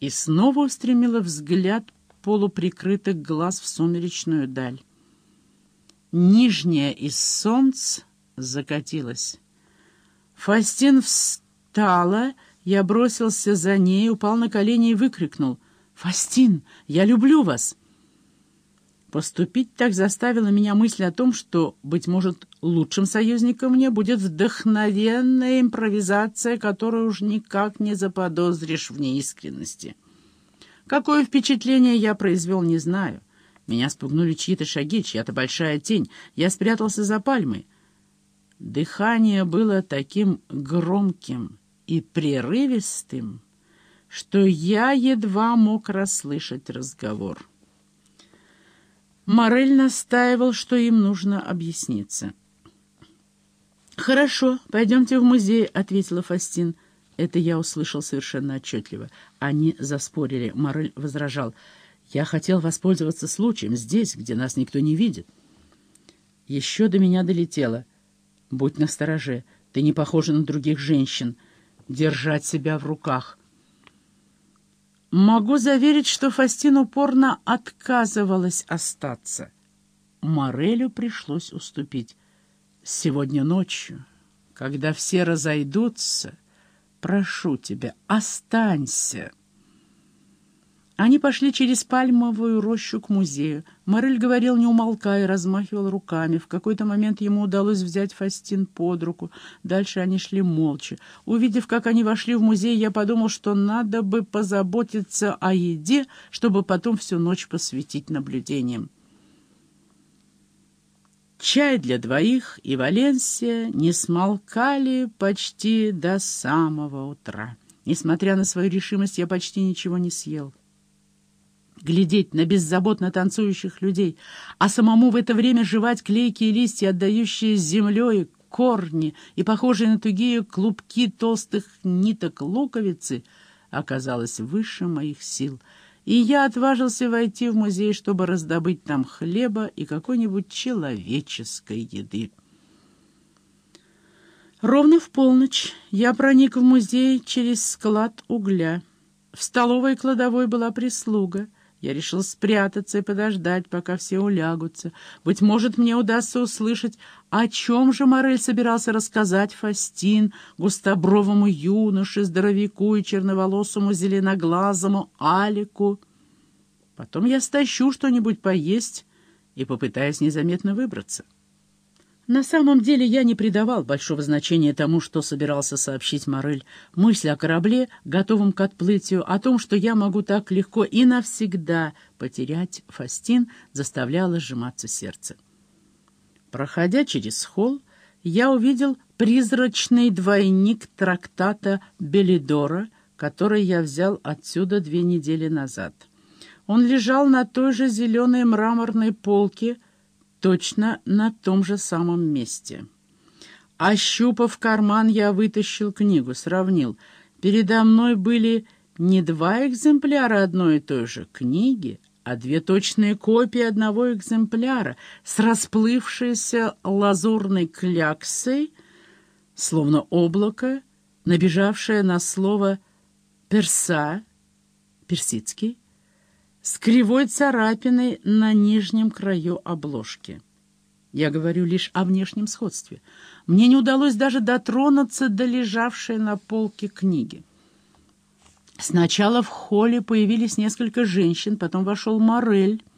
и снова устремила взгляд полуприкрытых глаз в сумеречную даль. Нижняя из солнц закатилась. Фастин встала, я бросился за ней, упал на колени и выкрикнул. «Фастин, я люблю вас!» Поступить так заставила меня мысль о том, что, быть может, лучшим союзником мне будет вдохновенная импровизация, которую уж никак не заподозришь в неискренности. Какое впечатление я произвел, не знаю. Меня спугнули чьи-то шаги, чья-то большая тень. Я спрятался за пальмой. Дыхание было таким громким и прерывистым, что я едва мог расслышать разговор. Морель настаивал, что им нужно объясниться. «Хорошо, пойдемте в музей», — ответила Фастин. Это я услышал совершенно отчетливо. Они заспорили. Морель возражал. «Я хотел воспользоваться случаем здесь, где нас никто не видит». Еще до меня долетело. «Будь настороже, ты не похожа на других женщин. Держать себя в руках». Могу заверить, что Фастин упорно отказывалась остаться. Морелю пришлось уступить. Сегодня ночью, когда все разойдутся, прошу тебя, останься. Они пошли через пальмовую рощу к музею. Морель говорил, не умолкая, размахивал руками. В какой-то момент ему удалось взять Фастин под руку. Дальше они шли молча. Увидев, как они вошли в музей, я подумал, что надо бы позаботиться о еде, чтобы потом всю ночь посвятить наблюдениям. Чай для двоих и Валенсия не смолкали почти до самого утра. Несмотря на свою решимость, я почти ничего не съел глядеть на беззаботно танцующих людей, а самому в это время жевать клейкие листья, отдающие землей корни и похожие на тугие клубки толстых ниток луковицы, оказалось выше моих сил. И я отважился войти в музей, чтобы раздобыть там хлеба и какой-нибудь человеческой еды. Ровно в полночь я проник в музей через склад угля. В столовой и кладовой была прислуга — я решил спрятаться и подождать, пока все улягутся. Быть может, мне удастся услышать, о чем же Морель собирался рассказать Фастин, густобровому юноше, здоровяку и черноволосому зеленоглазому Алику. Потом я стащу что-нибудь поесть и попытаюсь незаметно выбраться. На самом деле я не придавал большого значения тому, что собирался сообщить Морель. Мысль о корабле, готовом к отплытию, о том, что я могу так легко и навсегда потерять Фастин, заставляла сжиматься сердце. Проходя через холл, я увидел призрачный двойник трактата Белидора, который я взял отсюда две недели назад. Он лежал на той же зеленой мраморной полке, точно на том же самом месте. Ощупав карман, я вытащил книгу, сравнил. Передо мной были не два экземпляра одной и той же книги, а две точные копии одного экземпляра с расплывшейся лазурной кляксой, словно облако, набежавшее на слово «перса», персидский, с кривой царапиной на нижнем краю обложки. Я говорю лишь о внешнем сходстве. Мне не удалось даже дотронуться до лежавшей на полке книги. Сначала в холле появились несколько женщин, потом вошел Морель —